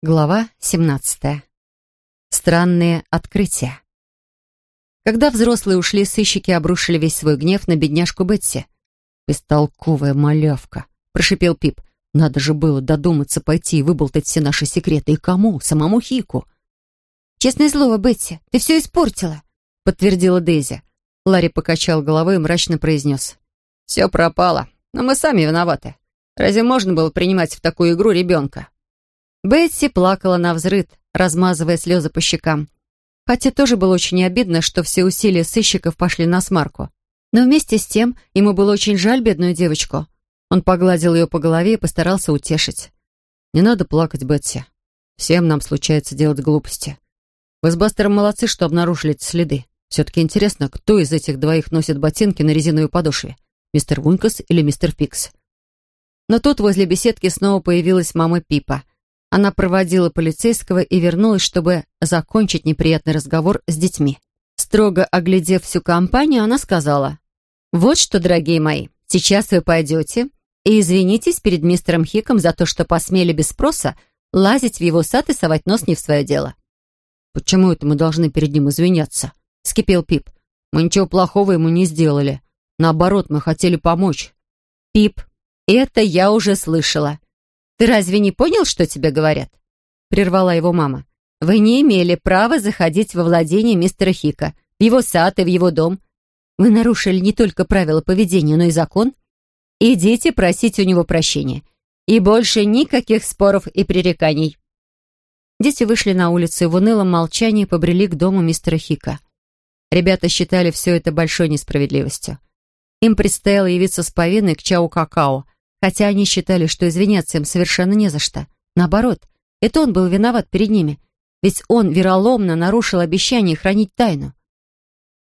Глава 17. Странные открытия. Когда взрослые ушли, сыщики обрушили весь свой гнев на бедняжку Бетси. «Бестолковая малявка», — прошипел Пип. «Надо же было додуматься пойти и выболтать все наши секреты. И кому? Самому Хику». «Честное слово, Бетси, ты все испортила», — подтвердила Дейзи. Ларри покачал головой и мрачно произнес. «Все пропало, но мы сами виноваты. Разве можно было принимать в такую игру ребенка?» Бетси плакала на взрыд, размазывая слезы по щекам. Хотя тоже было очень обидно, что все усилия сыщиков пошли на смарку. Но вместе с тем ему было очень жаль бедную девочку. Он погладил ее по голове и постарался утешить. «Не надо плакать, Бетси. Всем нам случается делать глупости. Вы с Бастером молодцы, что обнаружили эти следы. Все-таки интересно, кто из этих двоих носит ботинки на резиновой подошве? Мистер Вункас или мистер Пикс?» Но тут возле беседки снова появилась мама Пипа — она проводила полицейского и вернулась, чтобы закончить неприятный разговор с детьми. Строго оглядев всю компанию, она сказала, «Вот что, дорогие мои, сейчас вы пойдете и извинитесь перед мистером Хиком за то, что посмели без спроса лазить в его сад и совать нос не в свое дело». «Почему это мы должны перед ним извиняться?» — скипел Пип. «Мы ничего плохого ему не сделали. Наоборот, мы хотели помочь». «Пип, это я уже слышала. «Ты разве не понял, что тебе говорят?» Прервала его мама. «Вы не имели права заходить во владение мистера Хика, в его сад и в его дом. Вы нарушили не только правила поведения, но и закон. Идите просить у него прощения. И больше никаких споров и пререканий». Дети вышли на улицу и в унылом молчании побрели к дому мистера Хика. Ребята считали все это большой несправедливостью. Им предстояло явиться с повинной к Чау-Какао, хотя они считали, что извиняться им совершенно не за что. Наоборот, это он был виноват перед ними, ведь он вероломно нарушил обещание хранить тайну.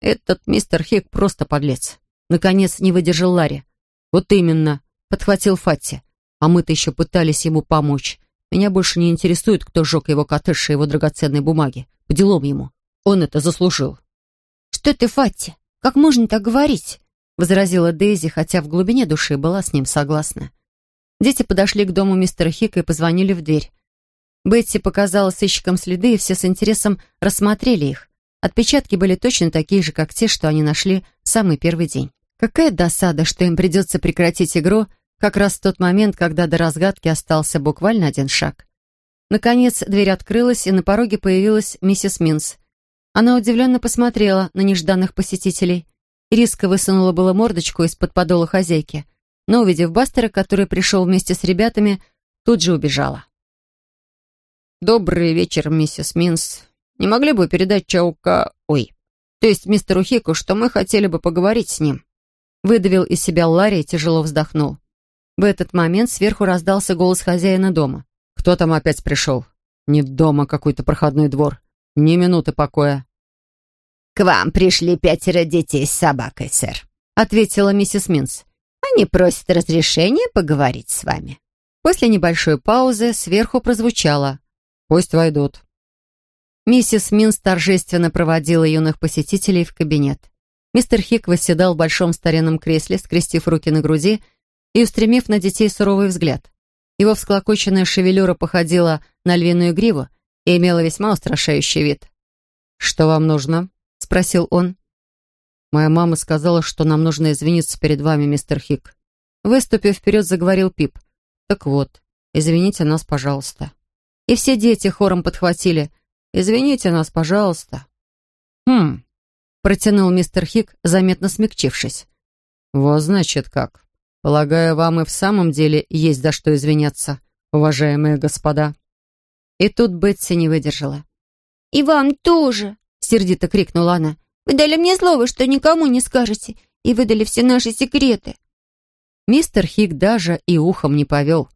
«Этот мистер Хик просто подлец», — наконец не выдержал Ларри. «Вот именно», — подхватил Фатти. «А мы-то еще пытались ему помочь. Меня больше не интересует, кто сжег его коттедж и его драгоценные бумаги. По делам ему. Он это заслужил». «Что ты, Фатти? Как можно так говорить?» Возразила Дейзи, хотя в глубине души была с ним согласна. Дети подошли к дому мистера Хика и позвонили в дверь. Бетси показала сыщикам следы, и все с интересом рассмотрели их. Отпечатки были точно такие же, как те, что они нашли в самый первый день. Какая досада, что им придется прекратить игру как раз в тот момент, когда до разгадки остался буквально один шаг. Наконец, дверь открылась, и на пороге появилась миссис Минс. Она удивленно посмотрела на нежданных посетителей. Риска высунула было мордочку из-под подола хозяйки, но, увидев Бастера, который пришел вместе с ребятами, тут же убежала. «Добрый вечер, миссис Минс. Не могли бы передать Чаука... Ой, то есть мистеру Хику, что мы хотели бы поговорить с ним?» Выдавил из себя Ларри и тяжело вздохнул. В этот момент сверху раздался голос хозяина дома. «Кто там опять пришел? Не дома какой-то проходной двор. Ни минуты покоя». «К вам пришли пятеро детей с собакой, сэр», — ответила миссис Минс. «Они просят разрешения поговорить с вами». После небольшой паузы сверху прозвучало «Пусть войдут». Миссис Минс торжественно проводила юных посетителей в кабинет. Мистер Хик восседал в большом старинном кресле, скрестив руки на груди и устремив на детей суровый взгляд. Его всклокоченная шевелюра походила на львиную гриву и имела весьма устрашающий вид. «Что вам нужно?» — спросил он. «Моя мама сказала, что нам нужно извиниться перед вами, мистер Хик». Выступив вперед, заговорил Пип. «Так вот, извините нас, пожалуйста». И все дети хором подхватили. «Извините нас, пожалуйста». «Хм», — протянул мистер Хик, заметно смягчившись. «Вот значит как. Полагаю, вам и в самом деле есть за что извиняться, уважаемые господа». И тут Бетси не выдержала. «И вам тоже!» Сердито крикнула она. «Вы дали мне слово, что никому не скажете, и выдали все наши секреты». Мистер Хик даже и ухом не повел.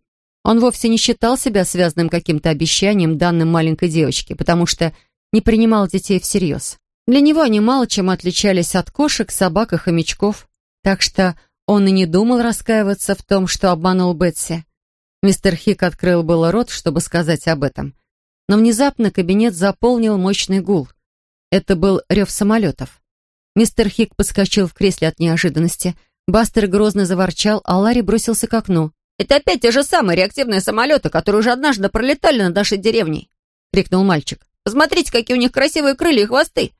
Он вовсе не считал себя связанным каким-то обещанием, данным маленькой девочке, потому что не принимал детей всерьез. Для него они мало чем отличались от кошек, собак и хомячков, так что он и не думал раскаиваться в том, что обманул Бетси. Мистер Хик открыл было рот, чтобы сказать об этом, но внезапно кабинет заполнил мощный гул — это был рев самолетов. Мистер Хик подскочил в кресле от неожиданности. Бастер грозно заворчал, а Ларри бросился к окну. Это опять те же самые реактивные самолеты, которые уже однажды пролетали над нашей деревней!» — крикнул мальчик. «Посмотрите, какие у них красивые крылья и хвосты!»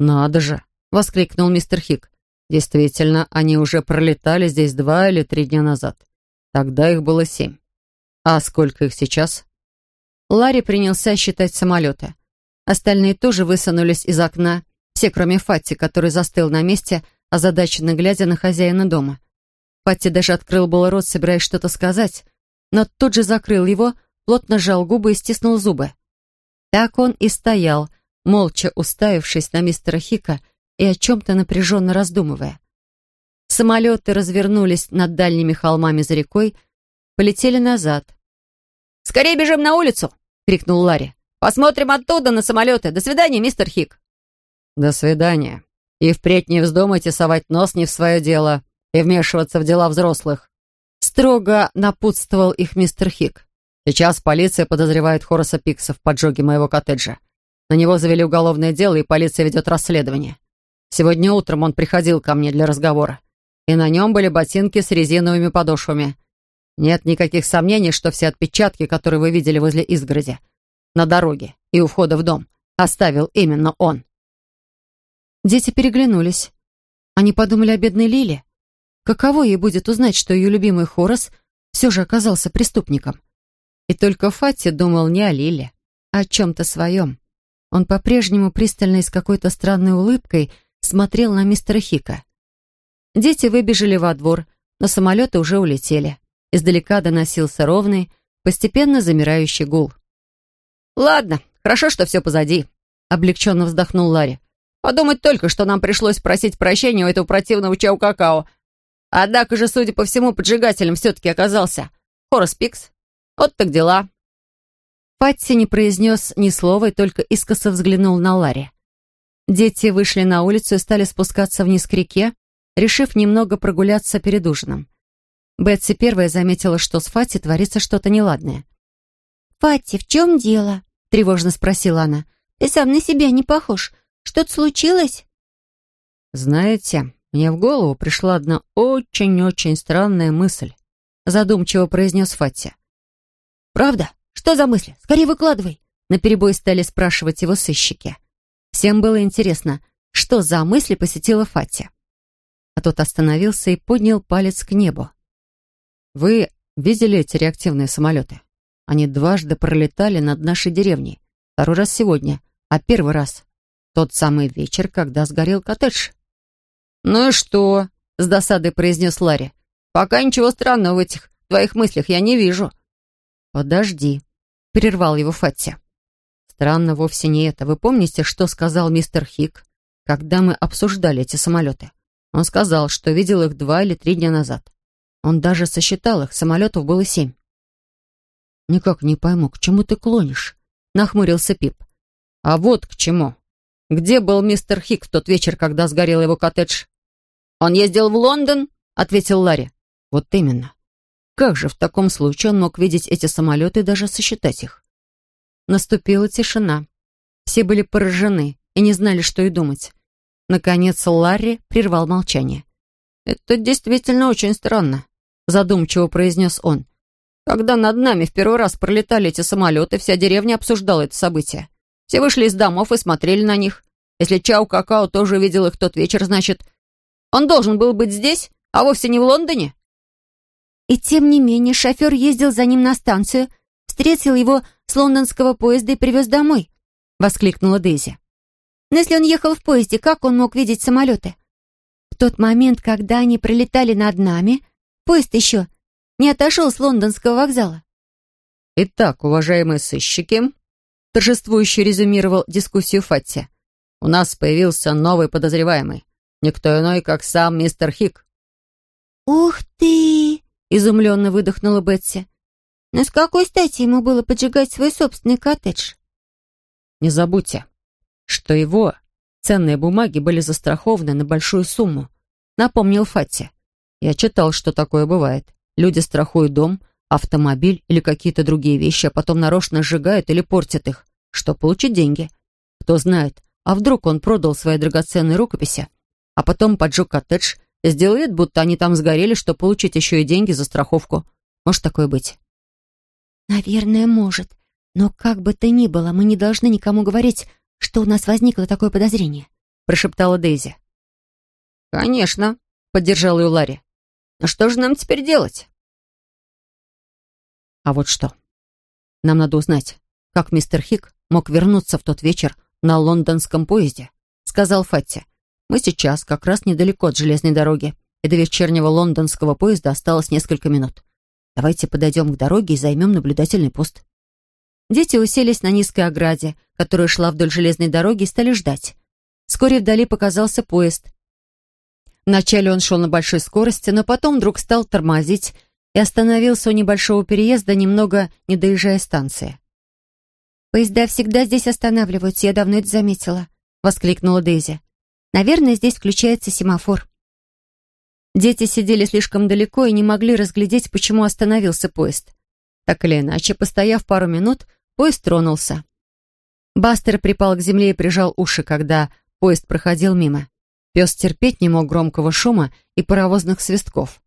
«Надо же!» — воскликнул мистер Хик. «Действительно, они уже пролетали здесь два или три дня назад. Тогда их было семь. А сколько их сейчас?» Ларри принялся считать самолеты. Остальные тоже высунулись из окна, все, кроме Фатти, который застыл на месте, озадаченно глядя на хозяина дома. Фатти даже открыл было рот, собираясь что-то сказать, но тут же закрыл его, плотно сжал губы и стиснул зубы. Так он и стоял, молча уставившись на мистера Хика и о чем-то напряженно раздумывая. Самолеты развернулись над дальними холмами за рекой, полетели назад. «Скорее бежим на улицу!» — крикнул Ларри. «Посмотрим оттуда на самолеты. До свидания, мистер Хик!» «До свидания. И впредь не вздумайте совать нос не в свое дело и вмешиваться в дела взрослых». Строго напутствовал их мистер Хик. «Сейчас полиция подозревает Хораса Пикса в поджоге моего коттеджа. На него завели уголовное дело, и полиция ведет расследование. Сегодня утром он приходил ко мне для разговора, и на нем были ботинки с резиновыми подошвами. Нет никаких сомнений, что все отпечатки, которые вы видели возле изгороди, на дороге и у входа в дом, оставил именно он». Дети переглянулись. Они подумали о бедной Лиле. Каково ей будет узнать, что ее любимый Хорос все же оказался преступником? И только Фати думал не о Лиле, а о чем-то своем. Он по-прежнему пристально и с какой-то странной улыбкой смотрел на мистера Хика. Дети выбежали во двор, но самолеты уже улетели. Издалека доносился ровный, постепенно замирающий гул. «Ладно, хорошо, что все позади», — облегченно вздохнул Ларри. Подумать только, что нам пришлось просить прощения у этого противного чау-какао. Однако же, судя по всему, поджигателем все-таки оказался Хорас Пикс. Вот так дела. Патти не произнес ни слова и только искоса взглянул на Ларри. Дети вышли на улицу и стали спускаться вниз к реке, решив немного прогуляться перед ужином. Бетси первая заметила, что с Фати творится что-то неладное. «Фати, в чем дело?» — тревожно спросила она. «Ты сам на себя не похож. Что-то случилось?» «Знаете, мне в голову пришла одна очень-очень странная мысль», задумчиво произнес Фатти. «Правда? Что за мысль? Скорее выкладывай!» Наперебой стали спрашивать его сыщики. Всем было интересно, что за мысль посетила Фатти. А тот остановился и поднял палец к небу. «Вы видели эти реактивные самолеты? Они дважды пролетали над нашей деревней. Второй раз сегодня, а первый раз тот самый вечер, когда сгорел коттедж. «Ну и что?» — с досадой произнес Ларри. «Пока ничего странного в этих твоих мыслях я не вижу». «Подожди», — прервал его Фатти. «Странно вовсе не это. Вы помните, что сказал мистер Хик, когда мы обсуждали эти самолеты? Он сказал, что видел их два или три дня назад. Он даже сосчитал их, самолетов было семь». «Никак не пойму, к чему ты клонишь?» — нахмурился Пип. «А вот к чему», где был мистер Хик в тот вечер, когда сгорел его коттедж? Он ездил в Лондон, ответил Ларри. Вот именно. Как же в таком случае он мог видеть эти самолеты и даже сосчитать их? Наступила тишина. Все были поражены и не знали, что и думать. Наконец Ларри прервал молчание. «Это действительно очень странно», — задумчиво произнес он. «Когда над нами в первый раз пролетали эти самолеты, вся деревня обсуждала это событие. Все вышли из домов и смотрели на них. Если Чау Какао тоже видел их тот вечер, значит, он должен был быть здесь, а вовсе не в Лондоне. И тем не менее шофер ездил за ним на станцию, встретил его с лондонского поезда и привез домой, — воскликнула Дейзи. Но если он ехал в поезде, как он мог видеть самолеты? В тот момент, когда они пролетали над нами, поезд еще не отошел с лондонского вокзала. Итак, уважаемые сыщики, торжествующе резюмировал дискуссию Фатти. «У нас появился новый подозреваемый. Никто иной, как сам мистер Хик». «Ух ты!» — изумленно выдохнула Бетси. «Но с какой стати ему было поджигать свой собственный коттедж?» «Не забудьте, что его ценные бумаги были застрахованы на большую сумму», — напомнил Фатти. «Я читал, что такое бывает. Люди страхуют дом, автомобиль или какие-то другие вещи, а потом нарочно сжигают или портят их, чтобы получить деньги. Кто знает, а вдруг он продал свои драгоценные рукописи, а потом поджег коттедж и сделал вид, будто они там сгорели, чтобы получить еще и деньги за страховку. Может такое быть?» «Наверное, может. Но как бы то ни было, мы не должны никому говорить, что у нас возникло такое подозрение», прошептала Дейзи. «Конечно», — поддержал ее Ларри. «Но что же нам теперь делать?» «А вот что. Нам надо узнать, как мистер Хик мог вернуться в тот вечер на лондонском поезде», — сказал Фатти. «Мы сейчас как раз недалеко от железной дороги, и до вечернего лондонского поезда осталось несколько минут. Давайте подойдем к дороге и займем наблюдательный пост». Дети уселись на низкой ограде, которая шла вдоль железной дороги, и стали ждать. Вскоре вдали показался поезд. Вначале он шел на большой скорости, но потом вдруг стал тормозить и остановился у небольшого переезда, немного не доезжая станции. «Поезда всегда здесь останавливаются, я давно это заметила», — воскликнула Дейзи. «Наверное, здесь включается семафор». Дети сидели слишком далеко и не могли разглядеть, почему остановился поезд. Так или иначе, постояв пару минут, поезд тронулся. Бастер припал к земле и прижал уши, когда поезд проходил мимо. Пес терпеть не мог громкого шума и паровозных свистков.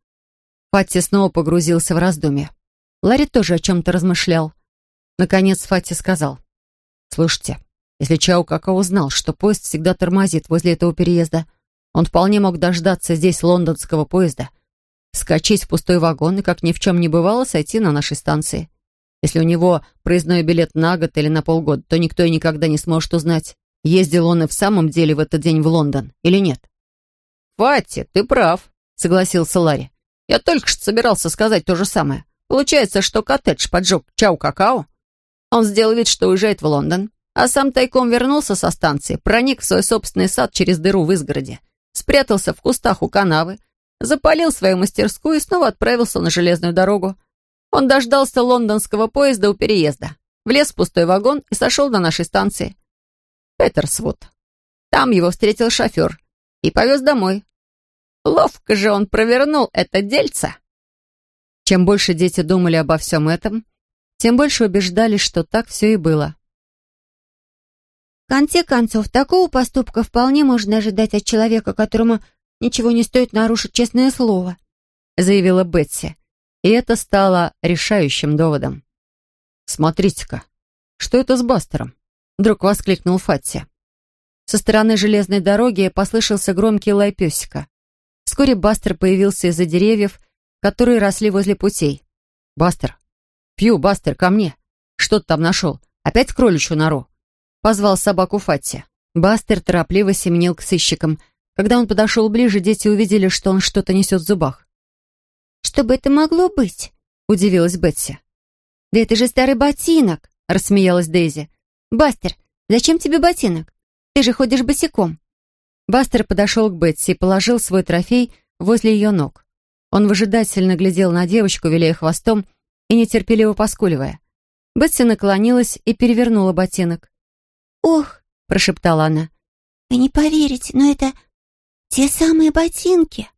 Фатти снова погрузился в раздумье. Ларри тоже о чем-то размышлял. Наконец Фатти сказал. «Слушайте, если Чау Какао знал, что поезд всегда тормозит возле этого переезда, он вполне мог дождаться здесь лондонского поезда, скачать в пустой вагон и, как ни в чем не бывало, сойти на нашей станции. Если у него проездной билет на год или на полгода, то никто и никогда не сможет узнать, ездил он и в самом деле в этот день в Лондон или нет. «Фатти, ты прав», — согласился Ларри. «Я только что собирался сказать то же самое. Получается, что коттедж поджег Чау-Какао, он сделал вид, что уезжает в Лондон, а сам тайком вернулся со станции, проник в свой собственный сад через дыру в изгороде, спрятался в кустах у канавы, запалил свою мастерскую и снова отправился на железную дорогу. Он дождался лондонского поезда у переезда, влез в пустой вагон и сошел до нашей станции. Петерсвуд. Там его встретил шофер и повез домой. Ловко же он провернул это дельце. Чем больше дети думали обо всем этом, тем больше убеждались, что так все и было. В конце концов, такого поступка вполне можно ожидать от человека, которому ничего не стоит нарушить честное слово», заявила Бетси. И это стало решающим доводом. «Смотрите-ка, что это с Бастером?» Вдруг воскликнул Фатти. Со стороны железной дороги послышался громкий лай песика. Вскоре Бастер появился из-за деревьев, которые росли возле путей. «Бастер, «Пью, Бастер, ко мне! Что ты там нашел? Опять кроличью нору?» Позвал собаку Фатти. Бастер торопливо семенил к сыщикам. Когда он подошел ближе, дети увидели, что он что-то несет в зубах. «Что бы это могло быть?» — удивилась Бетси. «Да это же старый ботинок!» — рассмеялась Дейзи. «Бастер, зачем тебе ботинок? Ты же ходишь босиком». Бастер подошел к Бетси и положил свой трофей возле ее ног. Он выжидательно глядел на девочку, виляя хвостом, и нетерпеливо поскуливая. Бетси наклонилась и перевернула ботинок. «Ох!» — прошептала она. «Вы не поверите, но это те самые ботинки!»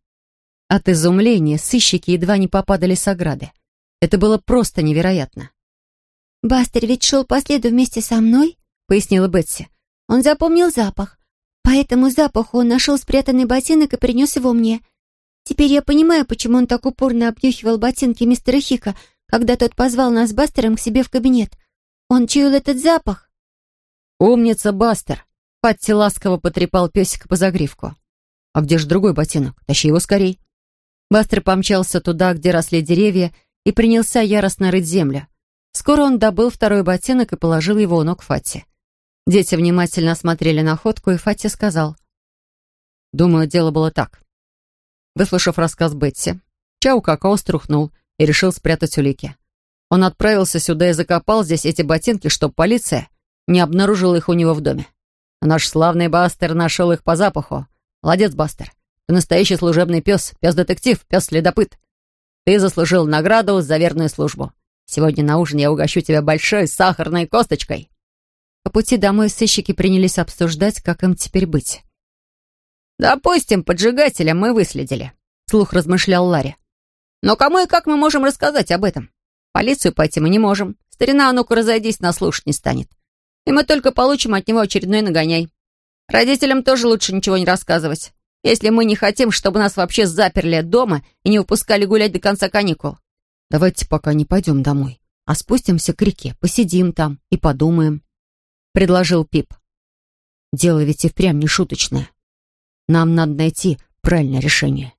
От изумления сыщики едва не попадали с ограды. Это было просто невероятно. «Бастер ведь шел по следу вместе со мной», — пояснила Бетси. «Он запомнил запах. По этому запаху он нашел спрятанный ботинок и принес его мне. Теперь я понимаю, почему он так упорно обнюхивал ботинки мистера Хика, когда тот позвал нас с Бастером к себе в кабинет. Он чуял этот запах. «Умница, Бастер!» Патти ласково потрепал песика по загривку. «А где же другой ботинок? Тащи его скорей!» Бастер помчался туда, где росли деревья, и принялся яростно рыть землю. Скоро он добыл второй ботинок и положил его у ног Фати. Дети внимательно осмотрели находку, и Фати сказал. «Думаю, дело было так». Выслушав рассказ Бетси, Чау Какао струхнул и решил спрятать улики. Он отправился сюда и закопал здесь эти ботинки, чтобы полиция не обнаружила их у него в доме. Наш славный Бастер нашел их по запаху. Молодец, Бастер. Ты настоящий служебный пес, пес-детектив, пес-следопыт. Ты заслужил награду за верную службу. Сегодня на ужин я угощу тебя большой сахарной косточкой». По пути домой сыщики принялись обсуждать, как им теперь быть. «Допустим, поджигателя мы выследили», — слух размышлял Ларри. Но кому и как мы можем рассказать об этом? полицию пойти мы не можем. Старина, а ну-ка разойдись, нас слушать не станет. И мы только получим от него очередной нагоняй. Родителям тоже лучше ничего не рассказывать, если мы не хотим, чтобы нас вообще заперли дома и не выпускали гулять до конца каникул. Давайте пока не пойдем домой, а спустимся к реке, посидим там и подумаем», — предложил Пип. «Дело ведь и впрямь не шуточное. Нам надо найти правильное решение».